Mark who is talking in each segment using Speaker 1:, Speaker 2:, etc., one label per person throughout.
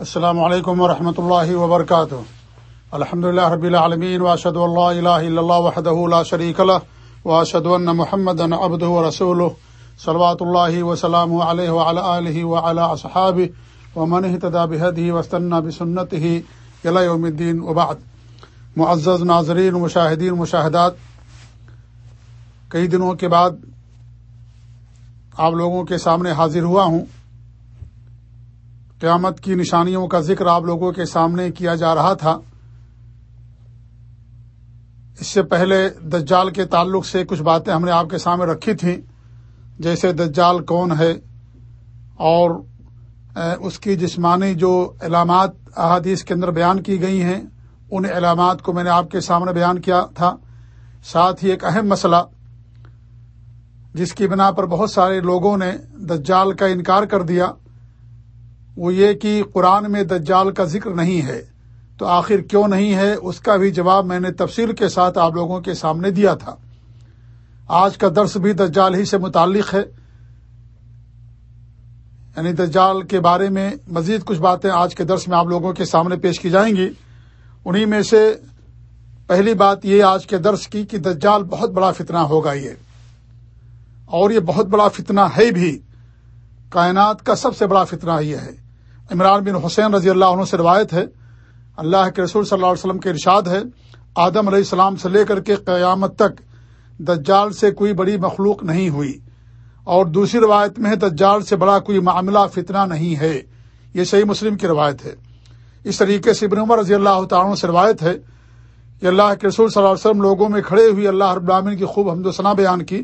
Speaker 1: السلام علیکم ورحمۃ اللہ وبرکاتہ۔ الحمد اللہ رب العالمین واشد اللہ الہ الا اللہ وحدہ لا شریک له واشهد ان محمدا عبده ورسوله صلوات الله وسلام علیہ وعلى آله وعلى اصحابه ومن اهتدى بهديه واستنى بسنته الى يوم الدين وبعد معزز ناظرین، مشاہدین، مشاہدات، کئی دنوں کے بعد آپ لوگوں کے سامنے حاضر ہوا ہوں۔ قیامت کی نشانیوں کا ذکر آپ لوگوں کے سامنے کیا جا رہا تھا۔ اس سے پہلے دجال کے تعلق سے کچھ باتیں ہم نے آپ کے سامنے رکھی تھیں۔ جیسے دجال کون ہے اور اس کی جسمانی جو علامات احادیث کے اندر بیان کی گئی ہیں، ان علامات کو میں نے آپ کے سامنے بیان کیا تھا۔ ساتھ ہی ایک اہم مسئلہ، جس کی بنا پر بہت سارے لوگوں نے دجال کا انکار کر دیا۔ وہ یہ کہ قرآن میں دجال کا ذکر نہیں ہے، تو آخر کیوں نہیں ہے؟ اس کا بھی جواب میں نے تفصیل کے ساتھ آپ لوگوں کے سامنے دیا تھا۔ آج کا درس بھی دجال ہی سے متعلق ہے۔ یعنی دجال کے بارے میں مزید کچھ باتیں آج کے درس میں آپ لوگوں کے سامنے پیش کی جائیں گی۔ انہی میں سے پہلی بات یہ آج کے درس کی کہ دجال بہت بڑا فتنہ ہوگا یہ۔ اور یہ بہت بڑا فتنہ ہے بھی۔ کائنات کا سب سے بڑا فتنہ یہ ہے۔ عمران بن حسین رضی اللہ عنہ سے روایت ہے، اللہ کے رسول صلی اللہ علیہ وسلم کے ارشاد ہے، آدم علیہ السلام سے لے کر کے قیامت تک دجال سے کوئی بڑی مخلوق نہیں ہوئی۔ اور دوسری روایت میں ہے، دجال سے بڑا کوئی معاملہ، فتنہ نہیں ہے۔ یہ صحیح مسلم کی روایت ہے۔ اس طریقے سے ابن عمر رضی اللہ تعالیٰ سے روایت ہے کہ اللہ کے رسول صلی اللہ علیہ وسلم لوگوں میں کھڑے ہوئی اللہ رب العالمین کی خوب حمد و ثنا بیان کی،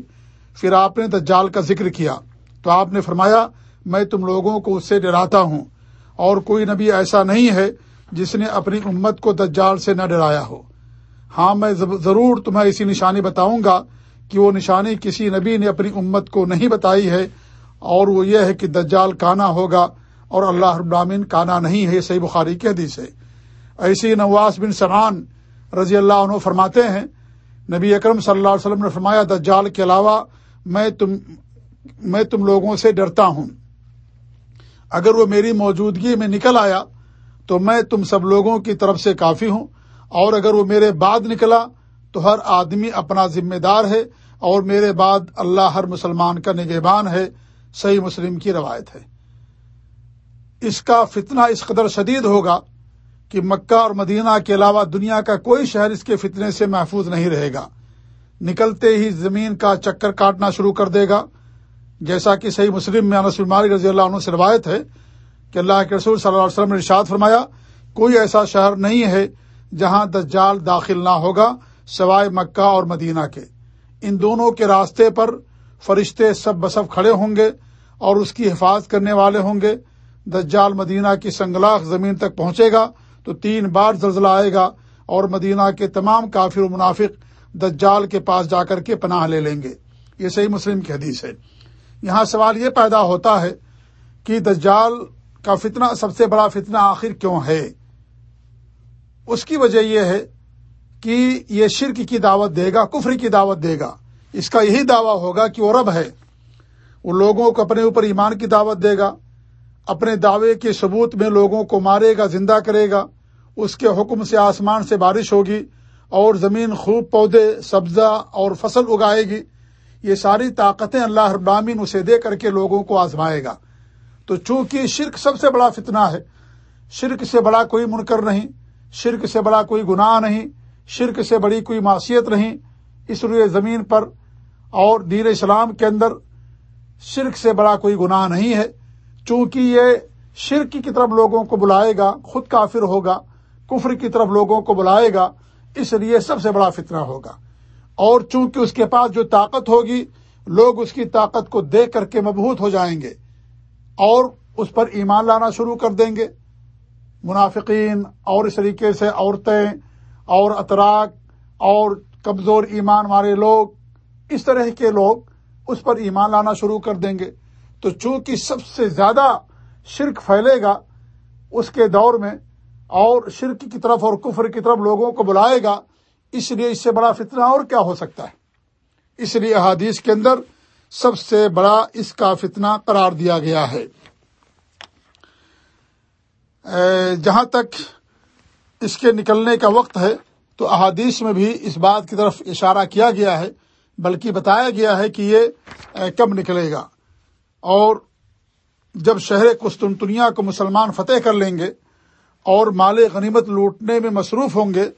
Speaker 1: پھر آپ نے دجال کا ذکر کیا۔ تو آپ نے فرمایا، میں تم لوگوں کو اس سے ڈراتا ہوں۔ اور کوئی نبی ایسا نہیں ہے جس نے اپنی امت کو دجال سے نہ ڈرایا ہو۔ ہاں میں ضرور تمہیں ایسی نشانی بتاؤں گا کہ وہ نشانی کسی نبی نے اپنی امت کو نہیں بتائی ہے اور وہ یہ ہے کہ دجال کانا ہوگا اور اللہ ابرامین کانا نہیں ہے۔ صحیح بخاری کی حدیث ہے۔ ایسی نواز بن سران رضی اللہ عنہ فرماتے ہیں، نبی اکرم صلی اللہ علیہ وسلم نے فرمایا، دجال کے علاوہ میں تم میں تم لوگوں سے ڈرتا ہوں۔ اگر وہ میری موجودگی میں نکل آیا تو میں تم سب لوگوں کی طرف سے کافی ہوں۔ اور اگر وہ میرے بعد نکلا تو ہر آدمی اپنا ذمہ دار ہے اور میرے بعد اللہ ہر مسلمان کا نگہبان ہے۔ صحیح مسلم کی روایت ہے۔ اس کا فتنہ اس قدر شدید ہوگا کہ مکہ اور مدینہ کے علاوہ دنیا کا کوئی شہر اس کے فتنے سے محفوظ نہیں رہے گا۔ نکلتے ہی زمین کا چکر کاٹنا شروع کر دے گا۔ جیسا کہ صحیح مسلم میں انس بیماری رضی اللہ عنہ سے روایت ہے کہ اللہ کے رسول صلی اللہ علیہ وسلم نے ارشاد فرمایا، کوئی ایسا شہر نہیں ہے جہاں دجال داخل نہ ہوگا سوائے مکہ اور مدینہ کے۔ ان دونوں کے راستے پر فرشتے سب بسب کھڑے ہوں گے اور اس کی حفاظت کرنے والے ہوں گے۔ دجال مدینہ کی سنگلاخ زمین تک پہنچے گا تو تین بار زلزلہ آئے گا اور مدینہ کے تمام کافر و منافق دجال کے پاس جا کر کے پناہ لے لیں گے۔ یہ صحیح مسلم کی حدیث ہے۔ یہاں سوال یہ پیدا ہوتا ہے کہ دجال کا فتنہ سب سے بڑا فتنہ آخر کیوں ہے؟ اس کی وجہ یہ ہے کہ یہ شرک کی دعوت دے گا کفری کی دعوت دے گا۔ اس کا یہی دعویٰ ہوگا کہ وہ رب ہے۔ وہ لوگوں کو اپنے اوپر ایمان کی دعوت دے گا، اپنے دعوے کے ثبوت میں لوگوں کو مارے گا، زندہ کرے گا۔ اس کے حکم سے آسمان سے بارش ہوگی اور زمین خوب پودے، سبزہ اور فصل اگائے گی۔ یہ ساری طاقتیں اللہ ابامین اسے دے کر کے لوگوں کو آزمائے گا۔ تو چونکہ شرک سب سے بڑا فتنہ ہے، شرک سے بڑا کوئی منکر نہیں، شرک سے بڑا کوئی گناہ نہیں، شرک سے بڑی کوئی معصیت نہیں، اس روئے زمین پر اور دین اسلام کے اندر شرک سے بڑا کوئی گناہ نہیں ہے۔ چونکہ یہ شرک کی طرف لوگوں کو بلائے گا، خود کافر ہوگا، کفر کی طرف لوگوں کو بلائے گا، اس لیے سب سے بڑا فتنہ ہوگا۔ اور چونکہ اس کے پاس جو طاقت ہوگی، لوگ اس کی طاقت کو دیکھ کر کے مبہوت ہو جائیں گے اور اس پر ایمان لانا شروع کر دیں گے۔ منافقین اور اس طریقے سے عورتیں اور اطراک اور کمزور ایمان والے لوگ، اس طرح کے لوگ اس پر ایمان لانا شروع کر دیں گے۔ تو چونکہ سب سے زیادہ شرک پھیلے گا، اس کے دور میں اور شرک کی طرف اور کفر کی طرف لوگوں کو بلائے گا اس لیے اس سے بڑا فتنہ اور کیا ہو سکتا ہے؟ اس لیے احادیث کے اندر سب سے بڑا اس کا فتنہ قرار دیا گیا ہے۔ جہاں تک اس کے نکلنے کا وقت ہے، تو احادیث میں بھی اس بات کی طرف اشارہ کیا گیا ہے، بلکہ بتایا گیا ہے کہ یہ کب نکلے گا۔ اور جب شہر قسطنطنیہ کو مسلمان فتح کر لیں گے اور مال غنیمت لوٹنے میں مصروف ہوں گے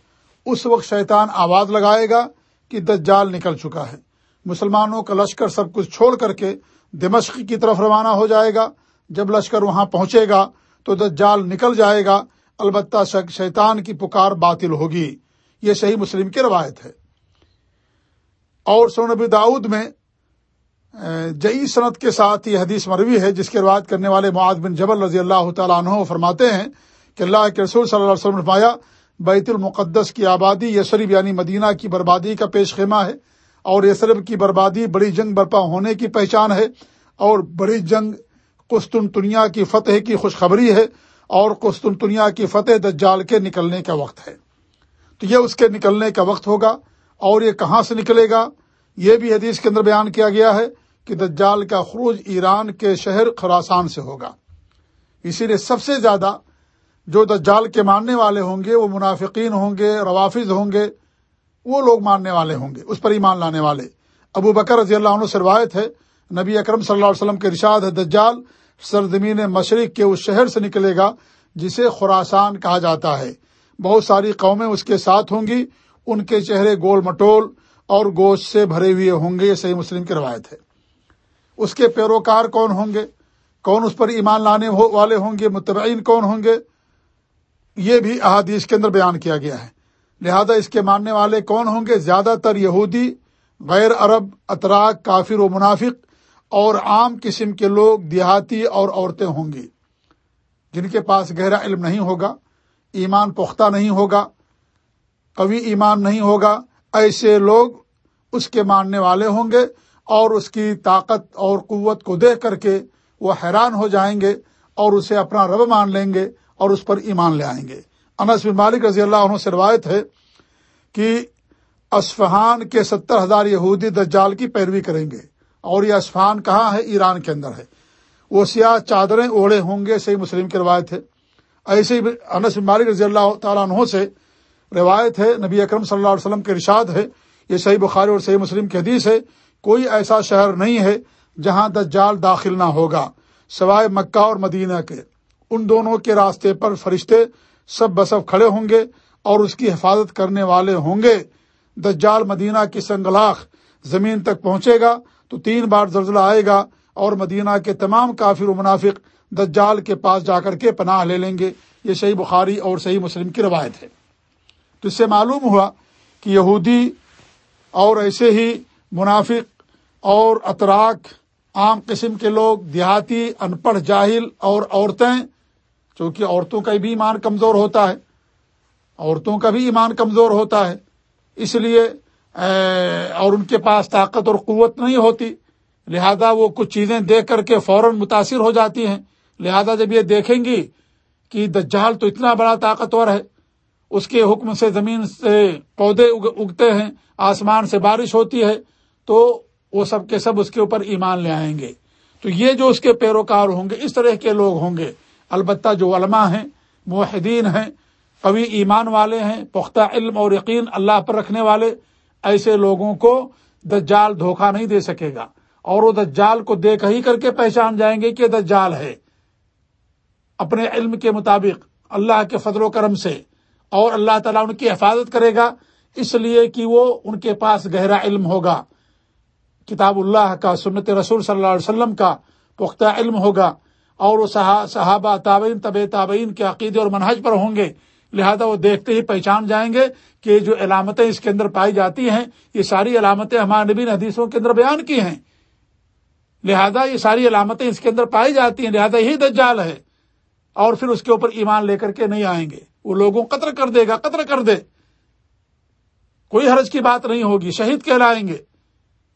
Speaker 1: اس وقت شیطان آواز لگائے گا کہ دجال نکل چکا ہے۔ مسلمانوں کا لشکر سب کچھ چھوڑ کر کے دمشق کی طرف روانہ ہو جائے گا۔ جب لشکر وہاں پہنچے گا تو دجال نکل جائے گا۔ البتہ شیطان کی پکار باطل ہوگی۔ یہ صحیح مسلم کی روایت ہے۔ اور سونبی داؤد میں جئی صنعت کے ساتھ یہ حدیث مروی ہے، جس کی روایت کرنے والے معاذ بن جبل رضی اللہ تعالیٰ عنہ فرماتے ہیں کہ اللہ کے رسول صلی اللہ علیہ وسلم نے فرمایا بیت المقدس کی آبادی، یسرب یعنی مدینہ کی بربادی کا پیش خیمہ ہے اور یسرب کی بربادی بڑی جنگ برپا ہونے کی پہچان ہے اور بڑی جنگ قسطنطنیہ کی فتح کی خوشخبری ہے اور قسطنطنیہ کی فتح دجال کے نکلنے کا وقت ہے۔ تو یہ اس کے نکلنے کا وقت ہوگا اور یہ کہاں سے نکلے گا؟ یہ بھی حدیث کے اندر بیان کیا گیا ہے کہ دجال کا خروج ایران کے شہر خراسان سے ہوگا۔ اسی لیے سب سے زیادہ جو دجال کے ماننے والے ہوں گے، وہ منافقین ہوں گے، روافظ ہوں گے، وہ لوگ ماننے والے ہوں گے، اس پر ایمان لانے والے۔ ابو بکر رضی اللہ عنہ سے روایت ہے، نبی اکرم صلی اللہ علیہ وسلم کے رشاد ہے، دجال سرزمین مشرق کے اس شہر سے نکلے گا، جسے خوراسان کہا جاتا ہے۔ بہت ساری قومیں اس کے ساتھ ہوں گی، ان کے چہرے گول مٹول اور گوشت سے بھرے ہوئے ہوں گے، یہ صحیح مسلم کی روایت ہے۔ اس کے پیروکار کون ہوں گے؟ کون اس پر ایمان لانے والے ہوں گے؟ متبعین کون ہوں گے؟ یہ بھی احادیث کے اندر بیان کیا گیا ہے۔ لہذا اس کے ماننے والے کون ہوں گے؟ زیادہ تر یہودی، غیر عرب اطراک کافر و منافق اور عام قسم کے لوگ، دیہاتی اور عورتیں ہوں گی۔ جن کے پاس گہرا علم نہیں ہوگا، ایمان پختہ نہیں ہوگا، قوی ایمان نہیں ہوگا، ایسے لوگ اس کے ماننے والے ہوں گے اور اس کی طاقت اور قوت کو دیکھ کر کے وہ حیران ہو جائیں گے اور اسے اپنا رب مان لیں گے۔ اور اس پر ایمان لے آئیں گے۔ انس بن مالک رضی اللہ عنہ سے روایت ہے کہ اسفہان کے ستر ہزار یہودی دجال کی پیروی کریں گے اور یہ اسفہان کہاں ہے؟ ایران کے اندر ہے۔ وہ سیاہ چادریں اوڑے ہوں گے، صحیح مسلم کی روایت ہے۔ ایسے ہی انس بن مالک رضی اللہ تعالیٰ عنہ سے روایت ہے، نبی اکرم صلی اللہ علیہ وسلم کے رشاد ہے۔ یہ صحیح بخاری اور صحیح مسلم کی حدیث ہے۔ کوئی ایسا شہر نہیں ہے جہاں دجال داخل نہ ہوگا، سوائے مکہ اور مدینہ کے۔ ان دونوں کے راستے پر فرشتے سب بسب کھڑے ہوں گے اور اس کی حفاظت کرنے والے ہوں گے۔ دجال مدینہ کی سنگلاخ زمین تک پہنچے گا تو تین بار زلزلہ آئے گا اور مدینہ کے تمام کافر و منافق دجال کے پاس جا کر کے پناہ لے لیں گے۔ یہ صحیح بخاری اور صحیح مسلم کی روایت ہے۔ تو اس سے معلوم ہوا کہ یہودی اور ایسے ہی منافق اور اطراک عام قسم کے لوگ، دیہاتی ان پڑھ جاہل اور عورتیں چونکہ عورتوں کا بھی ایمان کمزور ہوتا ہے۔ عورتوں کا بھی ایمان کمزور ہوتا ہے۔ اس لیے اور ان کے پاس طاقت اور قوت نہیں ہوتی۔ لہذا وہ کچھ چیزیں دیکھ کر کے فوراً متاثر ہو جاتی ہیں۔ لہذا جب یہ دیکھیں گی کہ دجال تو اتنا بڑا طاقتور ہے، اس کے حکم سے زمین سے پودے اگتے ہیں، آسمان سے بارش ہوتی ہے، تو وہ سب کے سب اس کے اوپر ایمان لے آئیں گے۔ تو یہ جو اس کے پیروکار ہوں گے، اس طرح کے لوگ ہوں گے۔ البتہ جو علماء ہیں معاہدین ہیں، قوی ایمان والے ہیں، پختہ علم اور یقین اللہ پر رکھنے والے، ایسے لوگوں کو دجال دھوکہ نہیں دے سکے گا۔ اور وہ دجال کو دیکھ ہی کر کے پہچان جائیں گے کہ دجال ہے۔ اپنے علم کے مطابق اللہ کے فضل و کرم سے اور اللہ تعالیٰ ان کی حفاظت کرے گا، اس لیے کہ وہ ان کے پاس گہرا علم ہوگا۔ کتاب اللہ کا، سنت رسول صلی اللہ علیہ وسلم کا پختہ علم ہوگا۔ اور وہ صحابہ تابعین طب تابعین کے عقیدے اور منہج پر ہوں گے۔ لہذا وہ دیکھتے ہی پہچان جائیں گے کہ جو علامتیں اس کے اندر پائی جاتی ہیں، یہ ساری علامتیں ہمارے نبی حدیثوں کے اندر بیان کی ہیں۔ لہذا یہ ساری علامتیں اس کے اندر پائی جاتی ہیں، لہذا یہی دجال ہے۔ اور پھر اس کے اوپر ایمان لے کر کے نہیں آئیں گے۔ وہ لوگوں قطر کر دے گا قطر کر دے۔ کوئی حرج کی بات نہیں ہوگی، شہید کہلائیں گے۔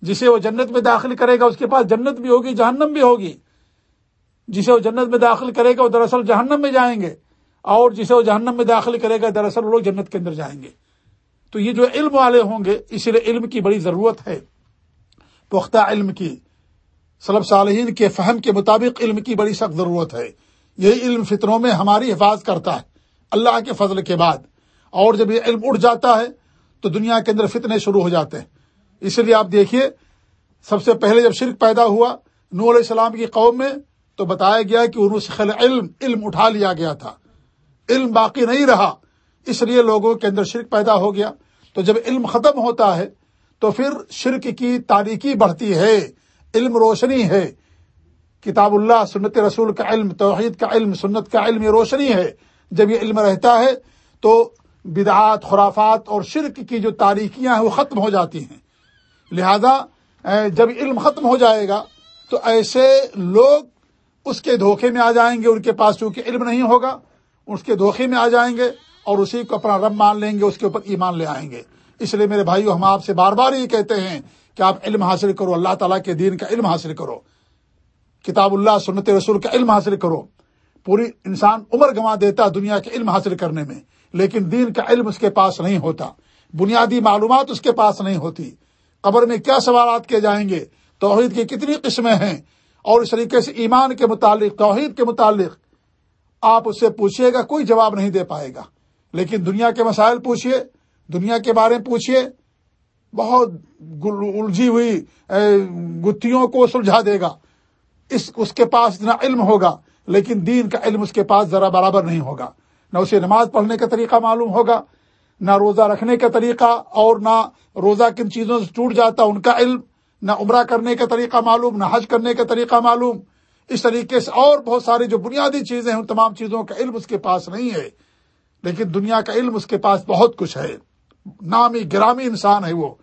Speaker 1: جسے وہ جنت میں داخل کرے گا، اس کے پاس جنت بھی ہوگی، جہنم بھی ہوگی۔ جسے وہ جنت میں داخل کرے گا وہ دراصل جہنم میں جائیں گے اور جسے وہ جہنم میں داخل کرے گا دراصل وہ لوگ جنت کے اندر جائیں گے۔ تو یہ جو علم والے ہوں گے، اس لیے علم کی بڑی ضرورت ہے۔ پختہ علم کی سلب صالحین کے فہم کے مطابق علم کی بڑی سخت ضرورت ہے۔ یہی علم فطروں میں ہماری حفاظت کرتا ہے۔ اللہ کے فضل کے بعد۔ اور جب یہ علم اٹھ جاتا ہے، تو دنیا کے اندر فتنے شروع ہو جاتے ہیں۔ اس لیے آپ دیکھیے، سب سے پہلے جب شرک پیدا ہوا نور علیہ السلام کی قوم میں تو بتایا گیا کہ انہوں سے خل علم علم اٹھا لیا گیا تھا۔ علم باقی نہیں رہا۔ اس لیے لوگوں کے اندر شرک پیدا ہو گیا۔ تو جب علم ختم ہوتا ہے، تو پھر شرک کی تاریکی بڑھتی ہے۔ علم روشنی ہے۔ کتاب اللہ، سنت رسول کا علم، توحید کا علم، سنت کا علم، یہ روشنی ہے۔ جب یہ علم رہتا ہے، تو بدعات، خرافات اور شرک کی جو تاریکیاں ہیں، وہ ختم ہو جاتی ہیں۔ لہذا جب علم ختم ہو جائے گا، تو ایسے لوگ اس کے دھوکے میں آ جائیں گے، ان کے پاس چونکہ علم نہیں ہوگا، اس کے دھوکے میں آ جائیں گے اور اسی کو اپنا رب مان لیں گے، اس کے اوپر ایمان لے آئیں گے۔ اس لیے میرے بھائیو، ہم آپ سے بار بار یہ کہتے ہیں کہ آپ علم حاصل کرو، اللہ تعالیٰ کے دین کا علم حاصل کرو، کتاب اللہ، سنت رسول کا علم حاصل کرو۔ پوری انسان عمر گنوا دیتا دنیا کے علم حاصل کرنے میں، لیکن دین کا علم اس کے پاس نہیں ہوتا، بنیادی معلومات اس کے پاس نہیں ہوتی۔ قبر میں کیا سوالات کیے جائیں گے؟ توحید کی کتنی قسمیں ہیں؟ اور اس طریقے سے ایمان کے متعلق، توحید کے متعلق آپ اس سے پوچھیے گا، کوئی جواب نہیں دے پائے گا۔ لیکن دنیا کے مسائل پوچھیے دنیا کے بارے میں پوچھیے بہت الجھی ہوئی گتھیوں کو سلجھا دے گا۔ اس اس کے پاس اتنا علم ہوگا، لیکن دین کا علم اس کے پاس ذرا برابر نہیں ہوگا۔ نہ اسے نماز پڑھنے کا طریقہ معلوم ہوگا، نہ روزہ رکھنے کا طریقہ، اور نہ روزہ کن چیزوں سے ٹوٹ جاتا ان کا علم۔ نہ عمرہ کرنے کا طریقہ معلوم، نہ حج کرنے کا طریقہ معلوم۔ اس طریقے سے اور بہت ساری جو بنیادی چیزیں ہیں، ان تمام چیزوں کا علم اس کے پاس نہیں ہے۔ لیکن دنیا کا علم اس کے پاس بہت کچھ ہے۔ نامی، گرامی انسان ہے وہ۔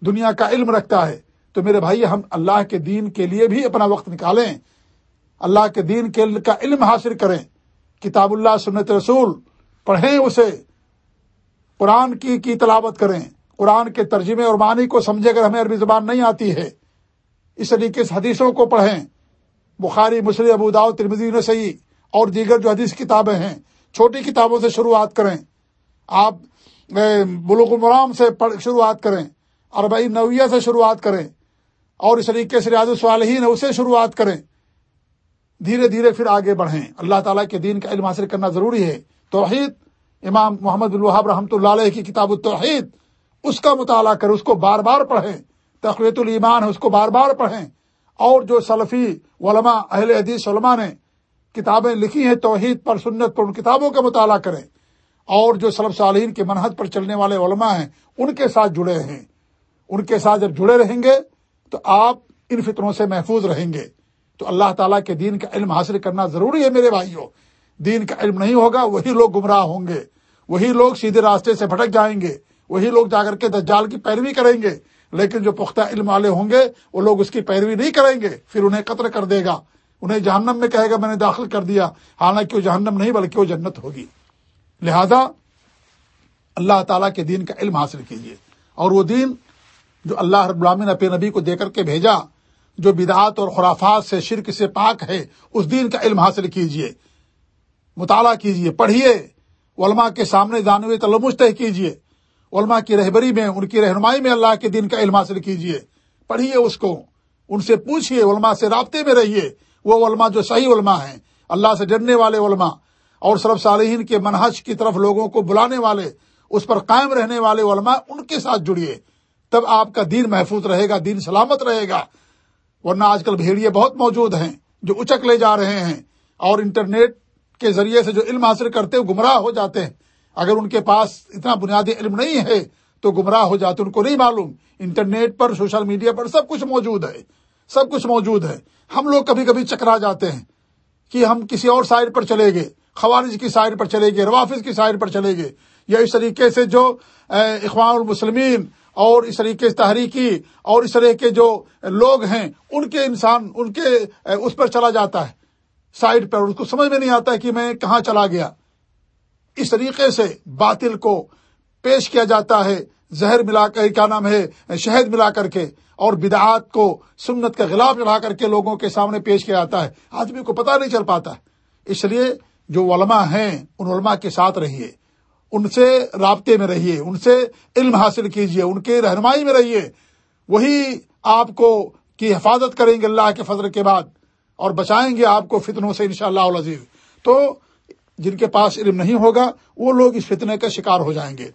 Speaker 1: دنیا کا علم رکھتا ہے۔ تو میرے بھائی ہم اللہ کے دین کے لیے بھی اپنا وقت نکالیں۔ اللہ کے دین کے کا علم حاصل کریں۔ کتاب اللہ، سنت رسول، پڑھیں اسے۔ قرآن کی کی تلاوت کریں۔ قرآن کے ترجمے اور معنی کو سمجھے اگر ہمیں عربی زبان نہیں آتی ہے۔ اس طریقے سے حدیثوں کو پڑھیں۔ بخاری، مسلم ابوداؤ ترمزی نسئی اور دیگر جو حدیث کتابیں ہیں، چھوٹی کتابوں سے شروعات کریں۔ آپ بلوغ المرام سے شروعات کریں۔ اربعی نویہ سے شروعات کریں۔ اور اس طریقے سے ریاض الصالحین ہے، اسے شروعات کریں۔ دھیرے دھیرے پھر آگے بڑھیں۔ اللہ تعالیٰ کے دین کا علم حاصل کرنا ضروری ہے۔ توحید، امام محمد الوہاب رحمۃ اللہ علیہ کی کتاب التوحید اس کا مطالعہ کریں، اس کو بار بار پڑھیں، تقویت الایمان ہے، اس کو بار بار پڑھیں۔ اور جو سلفی علماء، اہل حدیث علماء نے کتابیں لکھی ہیں، توحید پر، سنت پر، ان کتابوں کا مطالعہ کریں۔ اور جو سلف صالحین کے منحط پر چلنے والے علماء ہیں، ان کے ساتھ جڑے ہیں ان کے ساتھ جب جڑے رہیں گے، تو آپ ان فطروں سے محفوظ رہیں گے۔ تو اللہ تعالیٰ کے دین کا علم حاصل کرنا ضروری ہے میرے بھائیوں۔ دین کا علم نہیں ہوگا، وہی لوگ گمراہ ہوں گے۔ وہی لوگ سیدھے راستے سے بھٹک جائیں گے۔ وہی لوگ جا کر کے دجال کی پیروی کریں گے، لیکن جو پختہ علم والے ہوں گے، وہ لوگ اس کی پیروی نہیں کریں گے، پھر انہیں قطر کر دے گا۔ انہیں جہنم میں کہے گا، میں نے داخل کر دیا۔ حالانکہ وہ جہنم نہیں، بلکہ وہ جنت ہوگی۔ لہذا اللہ تعالیٰ کے دین کا علم حاصل کیجیے اور وہ دین جو اللہ رب العالمین اپنے نبی کو دے کر کے بھیجا، جو بدعات اور خرافات سے، شرک سے پاک ہے، اس دین کا علم حاصل کیجیے مطالعہ کیجیے پڑھیے علماء کے سامنے جانے ہوئے تلمش طے کیجیے علماء کی رہبری میں، ان کی رہنمائی میں اللہ کے دین کا علم حاصل کیجیے پڑھیے اس کو، ان سے پوچھیے علماء سے رابطے میں رہیے۔ وہ علماء جو صحیح علماء ہیں، اللہ سے ڈرنے والے علماء۔ اور سرف صالحین کے منحج کی طرف لوگوں کو بلانے والے، اس پر قائم رہنے والے علماء ان کے ساتھ جڑیے۔ تب آپ کا دین محفوظ رہے گا، دین سلامت رہے گا۔ ورنہ آج کل بھیڑیے بہت موجود ہیں جو اچک لے جا رہے ہیں اور انٹرنیٹ کے ذریعے سے جو علم حاصل کرتے ہیں گمراہ ہو جاتے ہیں۔ اگر ان کے پاس اتنا بنیادی علم نہیں ہے تو گمراہ ہو جاتے ان کو نہیں معلوم۔ انٹرنیٹ پر، سوشل میڈیا پر سب کچھ موجود ہے۔ سب کچھ موجود ہے۔ ہم لوگ کبھی کبھی چکرا جاتے ہیں کہ ہم کسی اور سائڈ پر چلے گئے۔ خوارج کی سائڈ پر چلے گئے، روافظ کی سائڈ پر چلے گئے۔ یا اس طریقے سے جو اخوان المسلمین اور اس طریقے سے تحریکی اور اس طرح کے جو لوگ ہیں، ان کے انسان، ان کے اس پر چلا جاتا ہے۔ سائڈ پر اس کو سمجھ میں نہیں آتا ہے کہ میں کہاں چلا گیا۔ اس طریقے سے باطل کو پیش کیا جاتا ہے۔ زہر ملا کر کیا نام ہے؟ شہد ملا کر کے اور بدعات کو سنت کا غلاف چڑھا کر کے لوگوں کے سامنے پیش کیا جاتا ہے۔ آدمی کو پتہ نہیں چل پاتا۔ ہے اس لیے جو علماء ہیں، ان علماء کے ساتھ رہیے۔ ان سے رابطے میں رہیے۔ ان سے علم حاصل کیجیے۔ ان کے رہنمائی میں رہیے۔ وہی آپ کو کی حفاظت کریں گے اللہ کے فضل کے بعد اور بچائیں گے آپ کو فتنوں سے انشاءاللہ شاء تو جن کے پاس علم نہیں ہوگا، وہ لوگ اس فتنے کا شکار ہو جائیں گے۔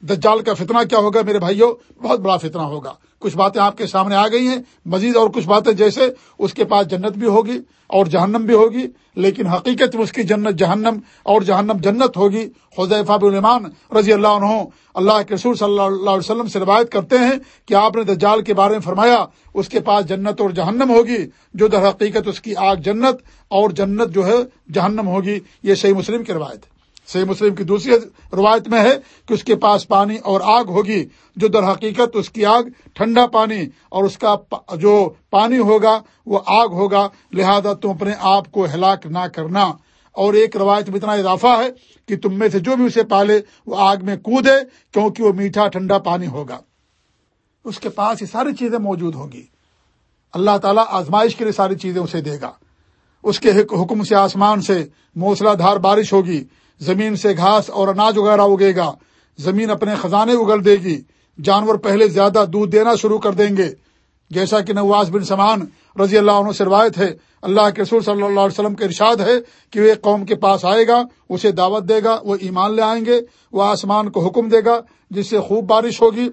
Speaker 1: دجال کا فتنہ کیا ہوگا میرے بھائیوں بہت بڑا فتنہ ہوگا۔ کچھ باتیں آپ کے سامنے آ گئی ہیں، مزید اور کچھ باتیں جیسے اس کے پاس جنت بھی ہوگی اور جہنم بھی ہوگی، لیکن حقیقت میں اس کی جنت جہنم اور جہنم جنت ہوگی۔ حضیفہ بلمان رضی اللہ عنہ اللہ کے رسول صلی اللہ علیہ وسلم سے روایت کرتے ہیں کہ آپ نے دجال کے بارے میں فرمایا، اس کے پاس جنت اور جہنم ہوگی، جو در حقیقت اس کی آگ جنت اور جنت جو ہے جہنم ہوگی۔ یہ صحیح مسلم کی روایت ہے۔ صحیح مسلم کی دوسری روایت میں ہے کہ اس کے پاس پانی اور آگ ہوگی، جو در حقیقت اس کی آگ ٹھنڈا پانی اور اس کا جو پانی ہوگا، وہ آگ ہوگا۔ لہذا تم اپنے آپ کو ہلاک نہ کرنا۔ اور ایک روایت میں اتنا اضافہ ہے کہ تم میں سے جو بھی اسے پالے، وہ آگ میں کودے کیونکہ وہ میٹھا ٹھنڈا پانی ہوگا۔ اس کے پاس یہ ساری چیزیں موجود ہوں گی۔ اللہ تعالیٰ آزمائش کے لیے ساری چیزیں اسے دے گا۔ اس کے حکم سے آسمان سے موسلا دھار بارش ہوگی۔ زمین سے گھاس اور اناج وغیرہ اگے گا۔ زمین اپنے خزانے اگل دے گی۔ جانور پہلے زیادہ دودھ دینا شروع کر دیں گے۔ جیسا کہ نواز بن سمان رضی اللہ عنہ سے روایت ہے، اللہ کے رسول صلی اللہ علیہ وسلم کے ارشاد ہے کہ وہ قوم کے پاس آئے گا، اسے دعوت دے گا، وہ ایمان لے آئیں گے، وہ آسمان کو حکم دے گا جس سے خوب بارش ہوگی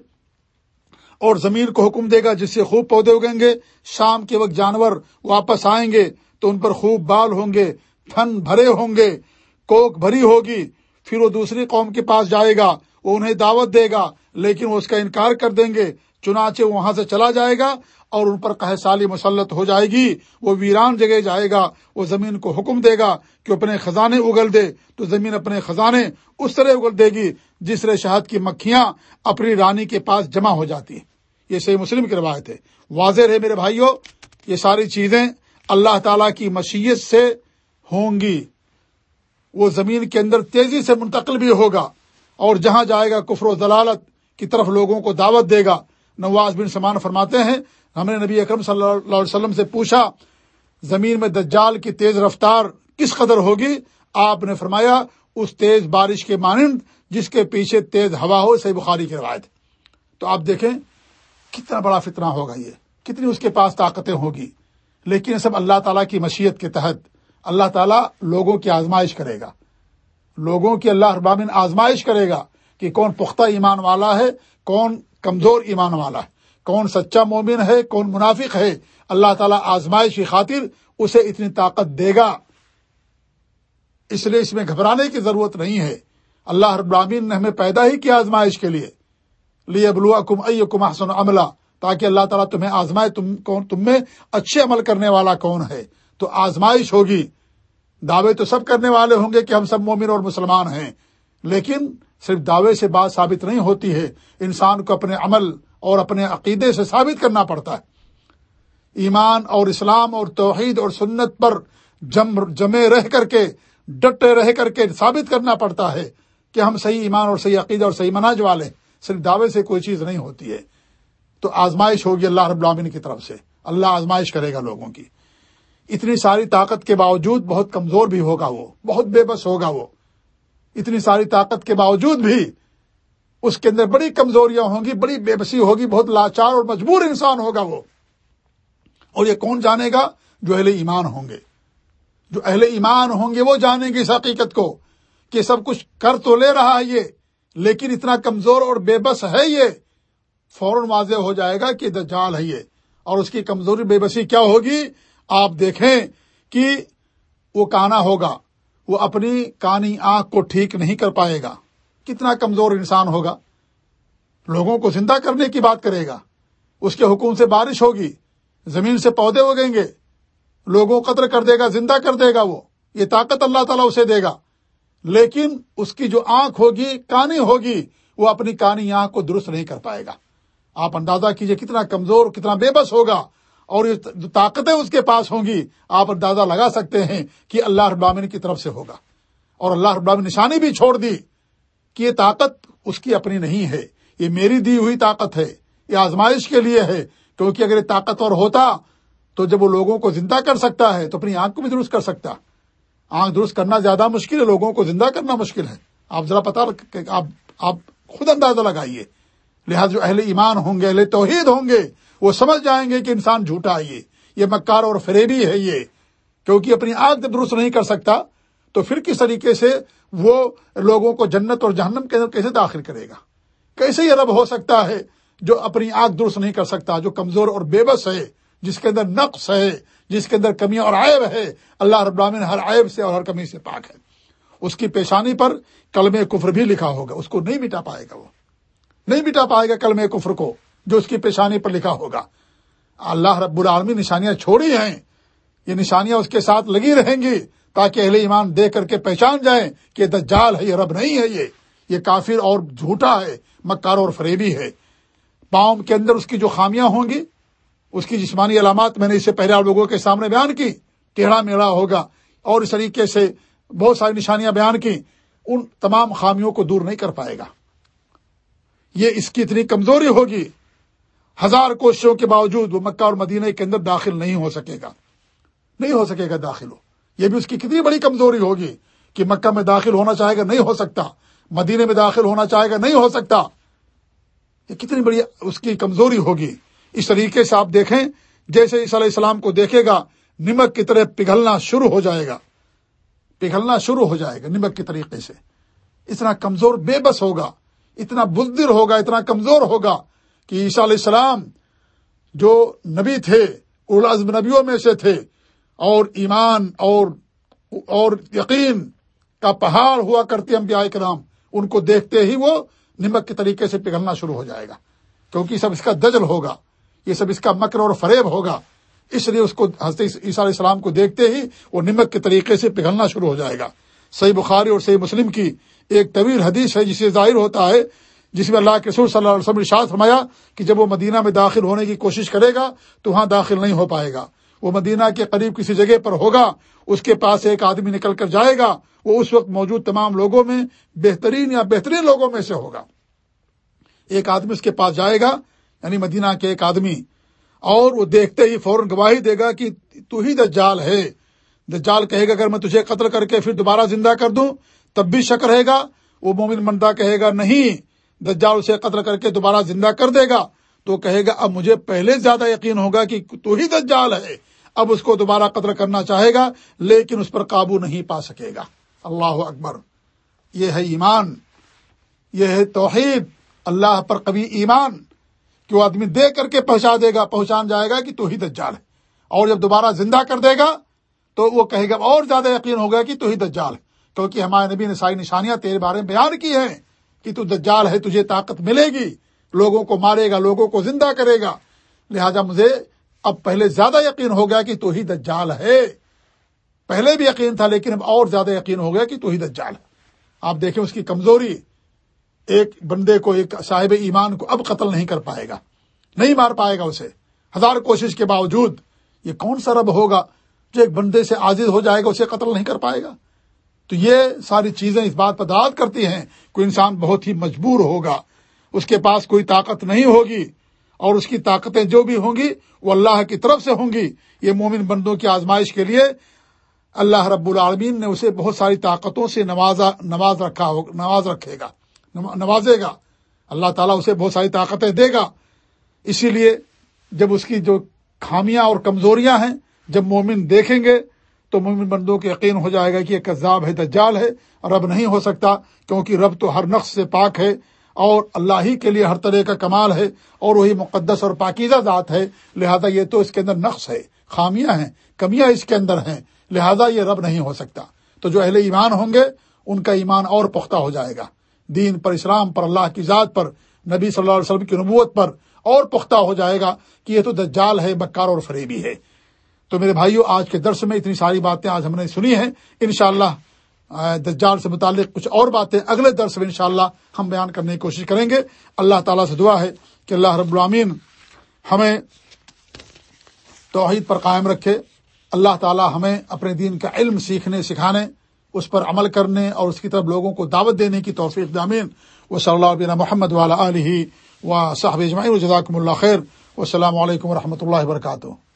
Speaker 1: اور زمین کو حکم دے گا جس سے خوب پودے اگیں گے۔ شام کے وقت جانور واپس آئیں گے تو ان پر خوب بال ہوں گے تھن بھرے ہوں گے۔ کوک بھری ہوگی، پھر وہ دوسری قوم کے پاس جائے گا، وہ انہیں دعوت دے گا، لیکن وہ اس کا انکار کر دیں گے۔ چنانچہ وہاں سے چلا جائے گا اور ان پر کہ سالی مسلط ہو جائے گی۔ وہ ویران جگہ جائے گا، وہ زمین کو حکم دے گا کہ اپنے خزانے اگل دے۔ تو زمین اپنے خزانے اس طرح اگل دے گی جس طرح شہد کی مکھیاں اپنی رانی کے پاس جمع ہو جاتی ہیں۔ یہ صحیح مسلم کی روایت ہے۔ واضح رہے میرے بھائیوں، یہ ساری چیزیں اللہ تعالی کی مشیت سے ہوں گی۔ وہ زمین کے اندر تیزی سے منتقل بھی ہوگا اور جہاں جائے گا کفر و ضلالت کی طرف لوگوں کو دعوت دے گا۔ نواز بن سمان فرماتے ہیں، ہم نے نبی اکرم صلی اللہ علیہ وسلم سے پوچھا، زمین میں دجال کی تیز رفتار کس قدر ہوگی؟ آپ نے فرمایا، اس تیز بارش کے مانند جس کے پیچھے تیز ہوا ہو، صحیح بخاری کی روایت۔ تو آپ دیکھیں، کتنا بڑا فتنہ ہوگا یہ، کتنی اس کے پاس طاقتیں ہوگی۔ لیکن سب اللہ تعالیٰ کی مشیت کے تحت اللہ تعالیٰ لوگوں کی آزمائش کرے گا۔ لوگوں کی اللہ ابامن آزمائش کرے گا کہ کون پختہ ایمان والا ہے، کون کمزور ایمان والا ہے۔ کون سچا مومن ہے، کون منافق ہے۔ اللہ تعالیٰ آزمائش کی خاطر اسے اتنی طاقت دے گا۔ اس لیے اس میں گھبرانے کی ضرورت نہیں ہے۔ اللہ ابراہین نے ہمیں پیدا ہی کیا آزمائش کے لیے۔ لیے ابلوا کم ائی کم حسن عملہ تاکہ اللہ تعالیٰ تمہیں آزمائے، تم کون، تم میں اچھے عمل کرنے والا کون ہے۔ تو آزمائش ہوگی۔ دعوے تو سب کرنے والے ہوں گے کہ ہم سب مومن اور مسلمان ہیں۔ لیکن صرف دعوے سے بات ثابت نہیں ہوتی ہے۔ انسان کو اپنے عمل اور اپنے عقیدے سے ثابت کرنا پڑتا ہے۔ ایمان اور اسلام اور توحید اور سنت پر جم، جمے رہ کر کے، ڈٹے رہ کر کے ثابت کرنا پڑتا ہے کہ ہم صحیح ایمان اور صحیح عقیدہ اور صحیح مناج والے صرف دعوے سے کوئی چیز نہیں ہوتی ہے۔ تو آزمائش ہوگی اللہ رب العالمین کی طرف سے۔ اللہ آزمائش کرے گا لوگوں کی۔ اتنی ساری طاقت کے باوجود بہت کمزور بھی ہوگا وہ، بہت بے بس ہوگا وہ۔ اتنی ساری طاقت کے باوجود بھی اس کے اندر بڑی کمزوریاں ہوں گی، بڑی بے بسی ہوگی، بہت لاچار اور مجبور انسان ہوگا وہ۔ اور یہ کون جانے گا؟ جو اہل ایمان ہوں گے۔ جو اہل ایمان ہوں گے وہ جانیں گے اس حقیقت کو کہ سب کچھ کر تو لے رہا ہے یہ، لیکن اتنا کمزور اور بے بس ہے یہ، فوراً واضح ہو جائے گا کہ دجال ہے یہ۔ اور اس کی کمزوری بے بسی کیا ہوگی؟ آپ دیکھیں کہ وہ کانا ہوگا، وہ اپنی کانی آنکھ کو ٹھیک نہیں کر پائے گا۔ کتنا کمزور انسان ہوگا۔ لوگوں کو زندہ کرنے کی بات کرے گا۔ اس کے حکم سے بارش ہوگی، زمین سے پودے اگیں گے۔ لوگوں قطر کر دے گا، زندہ کر دے گا وہ۔ یہ طاقت اللہ تعالیٰ اسے دے گا۔ لیکن اس کی جو آنکھ ہوگی، کانی ہوگی، وہ اپنی کانی آنکھ کو درست نہیں کر پائے گا۔ آپ اندازہ کیجیے کتنا کمزور، کتنا بے بس ہوگا۔ اور جو طاقتیں اس کے پاس ہوں گی، آپ اندازہ لگا سکتے ہیں کہ اللہ ابامن کی طرف سے ہوگا۔ اور اللہ ابامن نشانی بھی چھوڑ دی کہ یہ طاقت اس کی اپنی نہیں ہے، یہ میری دی ہوئی طاقت ہے، یہ آزمائش کے لیے ہے۔ کیونکہ اگر یہ طاقتور ہوتا تو جب وہ لوگوں کو زندہ کر سکتا ہے تو اپنی آنکھ کو بھی درست کر سکتا۔ آنکھ درست کرنا زیادہ مشکل ہے، لوگوں کو زندہ کرنا مشکل ہے۔ آپ ذرا پتا آپ خود اندازہ لگائیے۔ لہٰذا جو اہل ایمان ہوں گے، اہل توحید ہوں گے وہ سمجھ جائیں گے کہ انسان جھوٹا ہے یہ۔ یہ مکار اور فریبی ہے یہ۔ کیونکہ اپنی آگ درست نہیں کر سکتا، تو پھر کس طریقے سے وہ لوگوں کو جنت اور جہنم کے اندر کیسے داخل کرے گا؟ کیسے یہ رب ہو سکتا ہے جو اپنی آنکھ درست نہیں کر سکتا، جو کمزور اور بے بس ہے، جس کے اندر نقص ہے، جس کے اندر کمیاں اور عائب ہے۔ اللہ رب العالمین ہر عائب سے اور ہر کمی سے پاک ہے۔ اس کی پیشانی پر کلم کفر بھی لکھا ہوگا، اس کو نہیں مٹا پائے گا وہ۔ نہیں مٹا پائے گا کلم کفر کو۔ جو اس کی پیشانی پر لکھا ہوگا۔ اللہ رب العالمین نشانیاں چھوڑی ہیں۔ یہ نشانیاں اس کے ساتھ لگی رہیں گی تاکہ اہل ایمان دیکھ کر کے پہچان جائیں کہ دجال ہے، یہ رب نہیں ہے یہ۔ یہ کافر اور جھوٹا ہے، مکار اور فریبی ہے۔ پاؤں کے اندر اس کی جو خامیاں ہوں گی، اس کی جسمانی علامات میں نے اس سے پہلے آپ لوگوں کے سامنے بیان کی، ٹیڑھا میڑا ہوگا۔ اور اس طریقے سے بہت ساری نشانیاں بیان کی، ان تمام خامیوں کو دور نہیں کر پائے گا۔ یہ اس کی اتنی کمزوری ہوگی ہزار کوششوں کے باوجود وہ مکہ اور مدینہ کے اندر داخل نہیں ہو سکے گا۔ نہیں ہو سکے گا داخل ہو۔ یہ بھی اس کی کتنی بڑی کمزوری ہوگی کہ مکہ میں داخل ہونا چاہے گا، نہیں ہو سکتا۔ مدینے میں داخل ہونا چاہے گا، نہیں ہو سکتا۔ یہ کتنی بڑی اس کی کمزوری ہوگی۔ اس طریقے سے آپ دیکھیں، جیسے عیسی علیہ السلام کو دیکھے گا، نمک کی طرح پگھلنا شروع ہو جائے گا۔ پگھلنا شروع ہو جائے گا نمک کے طریقے سے۔ اتنا کمزور بے بس ہوگا، اتنا بزدر ہوگا، اتنا کمزور ہوگا۔ کہ عیسیٰ علیہ السلام جو نبی تھے العزم نبیوں میں سے تھے، اور ایمان اور اور یقین کا پہاڑ ہوا کرتے انبیاء کرام، ان کو دیکھتے ہی وہ نمک کے طریقے سے پگھلنا شروع ہو جائے گا۔ کیونکہ سب اس کا دجل ہوگا، یہ سب اس کا مکر اور فریب ہوگا، اس لیے اس کو حضرت عیسیٰ علیہ السلام کو دیکھتے ہی وہ نمک کے طریقے سے پگھلنا شروع ہو جائے گا۔ صحیح بخاری اور صحیح مسلم کی ایک طویل حدیث ہے جسے ظاہر ہوتا ہے جس میں اللہ کے سور صلی اللہ علیہ وسلم شاہ فرمایا کہ جب وہ مدینہ میں داخل ہونے کی کوشش کرے گا تو وہاں داخل نہیں ہو پائے گا۔ وہ مدینہ کے قریب کسی جگہ پر ہوگا، اس کے پاس ایک آدمی نکل کر جائے گا، وہ اس وقت موجود تمام لوگوں میں بہترین یا بہترین لوگوں میں سے ہوگا۔ ایک آدمی اس کے پاس جائے گا یعنی مدینہ کے ایک آدمی، اور وہ دیکھتے ہی فوراً گواہی دے گا کہ تو ہی دجال ہے۔ دجال کہے گا، اگر میں تجھے قتل کر کے پھر دوبارہ زندہ کر دوں، تب بھی شک رہے گا۔ وہ مومن مندہ کہے گا، نہیں دجال اسے قتل کر کے دوبارہ زندہ کر دے گا تو کہے گا، اب مجھے پہلے زیادہ یقین ہوگا کہ تو ہی دجال ہے۔ اب اس کو دوبارہ قتل کرنا چاہے گا، لیکن اس پر قابو نہیں پا سکے گا۔ اللہ اکبر۔ یہ ہے ایمان۔ یہ ہے توحید۔ اللہ پر کبھی ایمان۔ کہ وہ آدمی دے کر کے پہنچا دے گا، پہنچان جائے گا کہ تو ہی دجال ہے۔ اور جب دوبارہ زندہ کر دے گا، تو وہ کہے گا اور زیادہ یقین ہوگا کہ تو ہی دجال ہے۔ کیونکہ ہمارے نبی نے ساری نشانیاں تیرے بارے میں بیان کی ہیں۔ کہ تو دجال ہے، تجھے طاقت ملے گی، لوگوں کو مارے گا، لوگوں کو زندہ کرے گا۔ لہذا مجھے اب پہلے زیادہ یقین ہو گیا کہ تو ہی دجال ہے۔ پہلے بھی یقین تھا، لیکن اب اور زیادہ یقین ہو گیا کہ تو ہی دجال ہے۔ آپ دیکھیں اس کی کمزوری، ایک بندے کو، ایک صاحب ایمان کو اب قتل نہیں کر پائے گا۔ نہیں مار پائے گا اسے۔ ہزار کوشش کے باوجود یہ کون سا رب ہوگا جو ایک بندے سے عاجز ہو جائے گا، اسے قتل نہیں کر پائے گا؟ تو یہ ساری چیزیں اس بات پر داد کرتی ہیں کوئی انسان بہت ہی مجبور ہوگا۔ اس کے پاس کوئی طاقت نہیں ہوگی اور اس کی طاقتیں جو بھی ہوں گی وہ اللہ کی طرف سے ہوں گی۔ یہ مومن بندوں کی آزمائش کے لیے اللہ رب العالمین نے اسے بہت ساری طاقتوں سے نوازا نواز رکھا نواز رکھے گا۔ نوازے گا۔ اللہ تعالیٰ اسے بہت ساری طاقتیں دے گا۔ اسی لیے جب اس کی جو خامیاں اور کمزوریاں ہیں، جب مومن دیکھیں گے تو مومن بندوں کو یقین ہو جائے گا کہ یہ کذاب ہے، دجال ہے، رب نہیں ہو سکتا، کیونکہ رب تو ہر نقص سے پاک ہے اور اللہ ہی کے لیے ہر طرح کا کمال ہے اور وہی مقدس اور پاکیزہ ذات ہے۔ لہذا یہ تو اس کے اندر نقص ہے، خامیاں ہیں، کمیاں اس کے اندر ہیں۔ لہذا یہ رب نہیں ہو سکتا۔ تو جو اہل ایمان ہوں گے، ان کا ایمان اور پختہ ہو جائے گا۔ دین پر اسلام پر، اللہ کی ذات پر، نبی صلی اللہ علیہ وسلم کی نبوت پر اور پختہ ہو جائے گا کہ یہ تو دجال ہے، بکار اور فریبی ہے۔ تو میرے بھائیوں آج کے درس میں اتنی ساری باتیں آج ہم نے سنی ہیں۔ انشاءاللہ دجال سے متعلق کچھ اور باتیں اگلے درس میں انشاءاللہ ہم بیان کرنے کی کوشش کریں گے۔ اللہ تعالیٰ سے دعا ہے کہ اللہ رب العامین ہمیں توحید پر قائم رکھے۔ اللہ تعالیٰ ہمیں اپنے دین کا علم سیکھنے، سکھانے، اس پر عمل کرنے اور اس کی طرف لوگوں کو دعوت دینے کی توفیق دامین وہ صلی اللہ عبین محمد والا علیہ و صاحب اجماعی و جزاکم اللہ خیر۔ و علیکم و رحمۃ اللہ وبرکاتہ۔